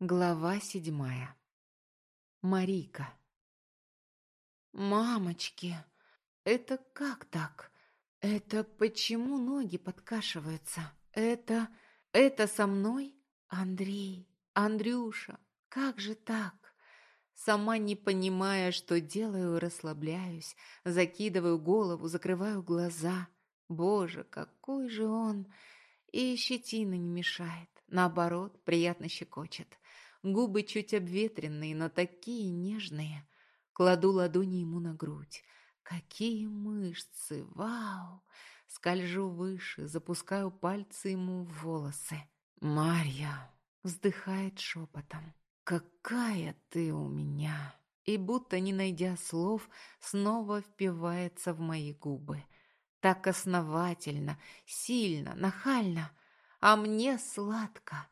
Глава седьмая. Марика. «Мамочки, это как так? Это почему ноги подкашиваются? Это... это со мной? Андрей, Андрюша, как же так?» Сама не понимая, что делаю, расслабляюсь, закидываю голову, закрываю глаза. Боже, какой же он! И щетина не мешает, наоборот, приятно щекочет. Губы чуть обветренные, но такие нежные. Кладу ладони ему на грудь. Какие мышцы! Вау! Скольжу выше, запускаю пальцы ему в волосы. «Марья!» — вздыхает шепотом. «Какая ты у меня!» И будто не найдя слов, снова впивается в мои губы. Так основательно, сильно, нахально, а мне сладко.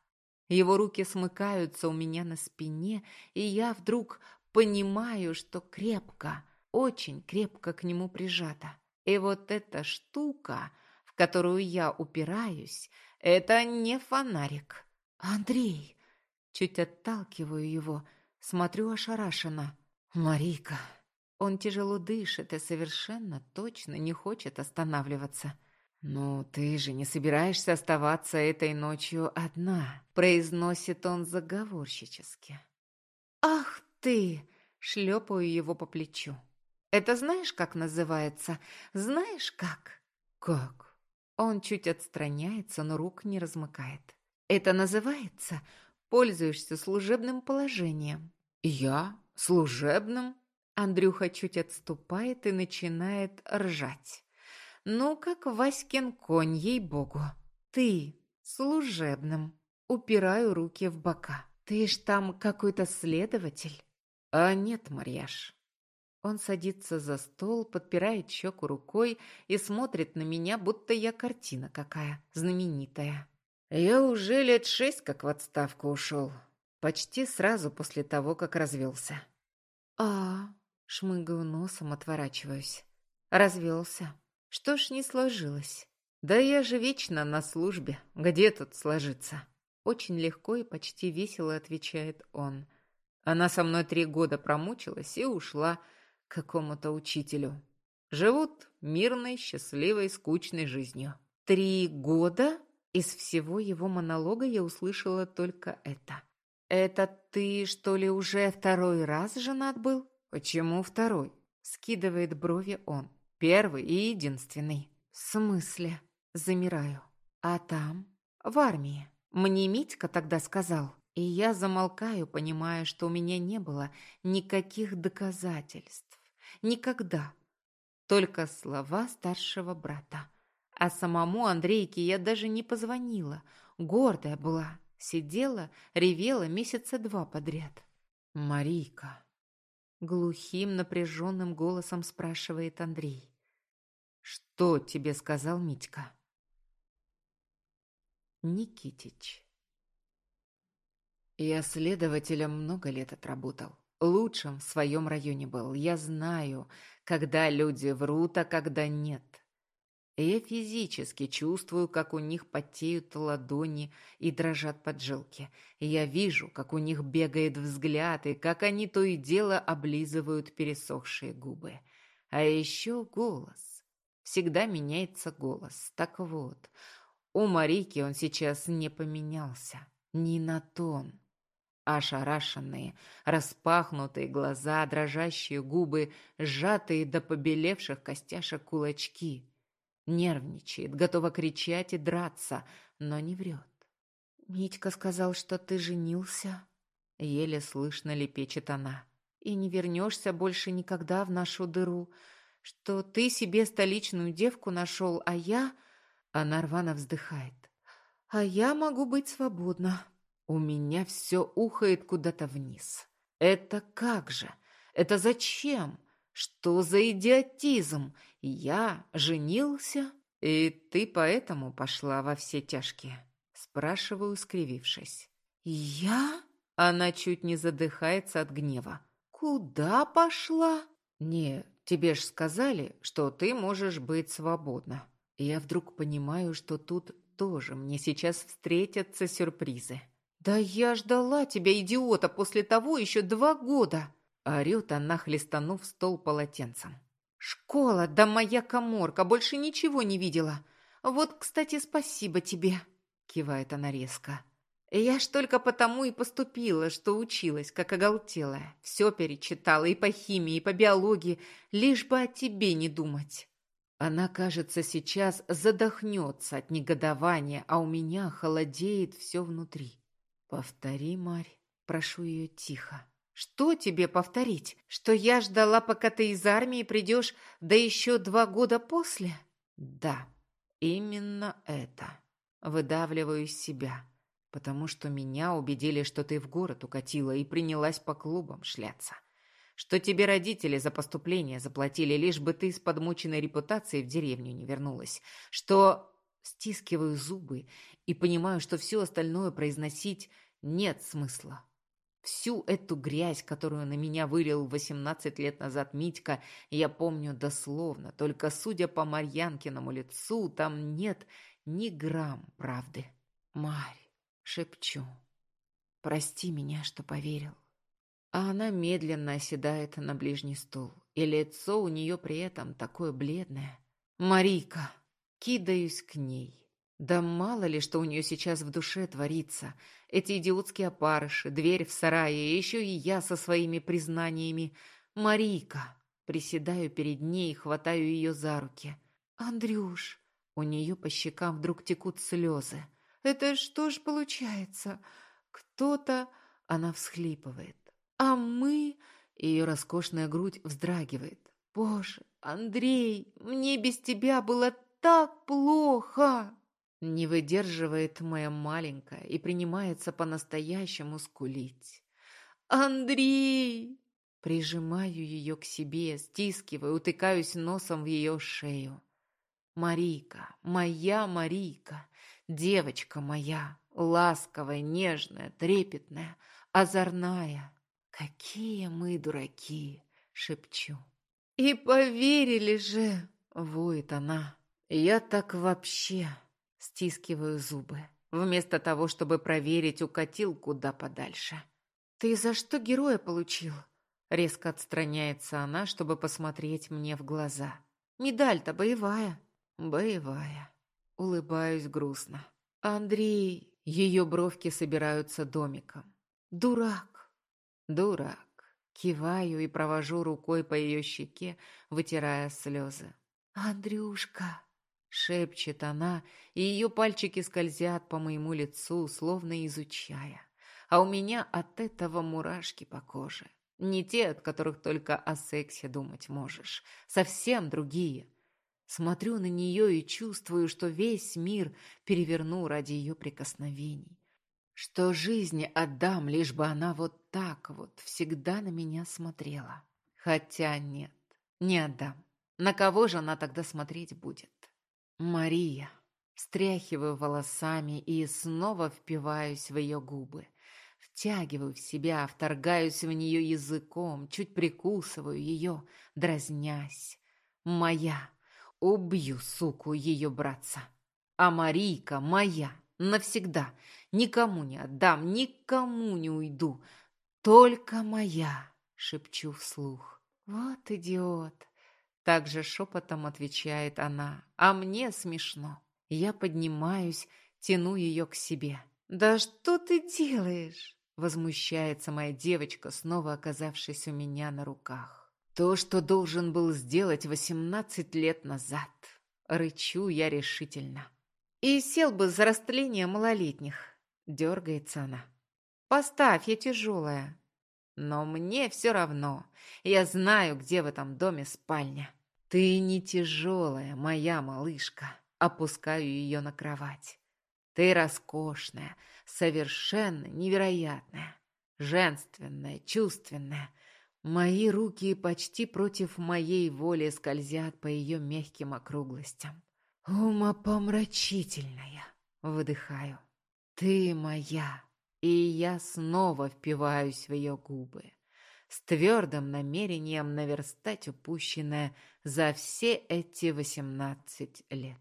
Его руки смыкаются у меня на спине, и я вдруг понимаю, что крепко, очень крепко к нему прижата. И вот эта штука, в которую я упираюсь, это не фонарик. Андрей, Чуть отталкиваю его, смотрю ошарашенно. «Марика!» Он тяжело дышит и совершенно точно не хочет останавливаться. «Ну, ты же не собираешься оставаться этой ночью одна», — произносит он заговорщически. «Ах ты!» — шлепаю его по плечу. «Это знаешь, как называется? Знаешь, как?» «Как?» Он чуть отстраняется, но рук не размыкает. «Это называется пользуешься служебным положением». «Я? Служебным?» Андрюха чуть отступает и начинает ржать. «Ну, как Васькин конь, ей-богу. Ты служебным». Упираю руки в бока. «Ты ж там какой-то следователь?» «А нет, Марьяш». Он садится за стол, подпирает щеку рукой и смотрит на меня, будто я картина какая, знаменитая. Я уже лет шесть как в отставку ушел. Почти сразу после того, как развелся. А, шмыгаю носом, отворачиваюсь. Развелся. Что ж не сложилось? Да я же вечно на службе. Где тут сложиться? Очень легко и почти весело отвечает он. Она со мной три года промучилась и ушла к какому-то учителю. Живут мирной, счастливой, скучной жизнью. Три года? Из всего его монолога я услышала только это. «Это ты, что ли, уже второй раз женат был?» «Почему второй?» — скидывает брови он. «Первый и единственный». «В смысле?» Замираю. «А там?» «В армии. Мне Митька тогда сказал». И я замолкаю, понимая, что у меня не было никаких доказательств. Никогда. Только слова старшего брата. А самому Андрейке я даже не позвонила. Гордая была. Сидела, ревела месяца два подряд. «Марийка», — глухим, напряженным голосом спрашивает Андрей. «Что тебе сказал Митька?» Никитич. Я следователем много лет отработал. Лучшим в своем районе был. Я знаю, когда люди врут, а когда нет. Я физически чувствую, как у них потеют ладони и дрожат поджилки. Я вижу, как у них бегает взгляд, и как они то и дело облизывают пересохшие губы. А еще голос. Всегда меняется голос. Так вот, у Марики он сейчас не поменялся. Ни на тон. Ошарашенные, распахнутые глаза, дрожащие губы, сжатые до побелевших костяшек кулачки — Нервничает, готова кричать и драться, но не врет. «Митька сказал, что ты женился?» Еле слышно лепечет она. «И не вернешься больше никогда в нашу дыру. Что ты себе столичную девку нашел, а я...» Она рвано вздыхает. «А я могу быть свободна». У меня все ухает куда-то вниз. «Это как же? Это зачем?» Что за идиотизм? Я женился, и ты поэтому пошла во все тяжкие? Спрашиваю, скривившись. Я? Она чуть не задыхается от гнева. Куда пошла? Не, тебе ж сказали, что ты можешь быть свободна. Я вдруг понимаю, что тут тоже мне сейчас встретятся сюрпризы. «Да я ждала тебя, идиота, после того еще два года!» Орет она, хлестанув стол полотенцем. «Школа, да моя коморка, больше ничего не видела. Вот, кстати, спасибо тебе!» Кивает она резко. «Я ж только потому и поступила, что училась, как оголтелая. Все перечитала и по химии, и по биологии, лишь бы о тебе не думать». Она, кажется, сейчас задохнется от негодования, а у меня холодеет все внутри. «Повтори, Марь, прошу ее тихо». «Что тебе повторить? Что я ждала, пока ты из армии придешь, да еще два года после?» «Да, именно это. Выдавливаю из себя, потому что меня убедили, что ты в город укатила и принялась по клубам шляться. Что тебе родители за поступление заплатили, лишь бы ты с подмученной репутацией в деревню не вернулась. Что...» Стискиваю зубы и понимаю, что все остальное произносить нет смысла. Всю эту грязь, которую на меня вылил 18 лет назад Митька, я помню дословно, только судя по Марьянкиному лицу, там нет ни грамм правды. «Марь», — шепчу, — «прости меня, что поверил». А она медленно оседает на ближний стул, и лицо у нее при этом такое бледное. «Марика!» Кидаюсь к ней. Да мало ли, что у нее сейчас в душе творится. Эти идиотские опарыши, дверь в сарае, еще и я со своими признаниями. Марика. Приседаю перед ней и хватаю ее за руки. Андрюш. У нее по щекам вдруг текут слезы. Это что ж получается? Кто-то... Она всхлипывает. А мы... Ее роскошная грудь вздрагивает. Боже, Андрей, мне без тебя было так плохо. Не выдерживает моя маленькая и принимается по-настоящему скулить. «Андрей!» Прижимаю ее к себе, стискиваю, утыкаюсь носом в ее шею. Марика, моя Марика, девочка моя, ласковая, нежная, трепетная, озорная. Какие мы дураки, шепчу. И поверили же, воет она. Я так вообще Стискиваю зубы, вместо того, чтобы проверить, укатил куда подальше. «Ты за что героя получил?» Резко отстраняется она, чтобы посмотреть мне в глаза. «Медаль-то боевая». «Боевая». Улыбаюсь грустно. «Андрей...» Ее бровки собираются домиком. «Дурак». «Дурак». Киваю и провожу рукой по ее щеке, вытирая слезы. «Андрюшка...» Шепчет она, и ее пальчики скользят по моему лицу, словно изучая. А у меня от этого мурашки по коже. Не те, от которых только о сексе думать можешь. Совсем другие. Смотрю на нее и чувствую, что весь мир переверну ради ее прикосновений. Что жизни отдам, лишь бы она вот так вот всегда на меня смотрела. Хотя нет, не отдам. На кого же она тогда смотреть будет? Мария. Стряхиваю волосами и снова впиваюсь в ее губы. Втягиваю в себя, вторгаюсь в нее языком, чуть прикусываю ее, дразнясь. Моя. Убью, суку, ее братца. А Марийка моя. Навсегда. Никому не отдам, никому не уйду. Только моя, шепчу вслух. Вот идиот. Также шепотом отвечает она, а мне смешно. Я поднимаюсь, тяну ее к себе. «Да что ты делаешь?» Возмущается моя девочка, снова оказавшись у меня на руках. То, что должен был сделать восемнадцать лет назад. Рычу я решительно. И сел бы за растление малолетних. Дергается она. Поставь, я тяжелая. Но мне все равно. Я знаю, где в этом доме спальня. Ты не тяжелая, моя малышка. Опускаю ее на кровать. Ты роскошная, совершенно невероятная, женственная, чувственная. Мои руки почти против моей воли скользят по ее мягким округлостям. Умопомрачительная, выдыхаю. Ты моя, и я снова впиваюсь в ее губы с твердым намерением наверстать упущенное за все эти восемнадцать лет.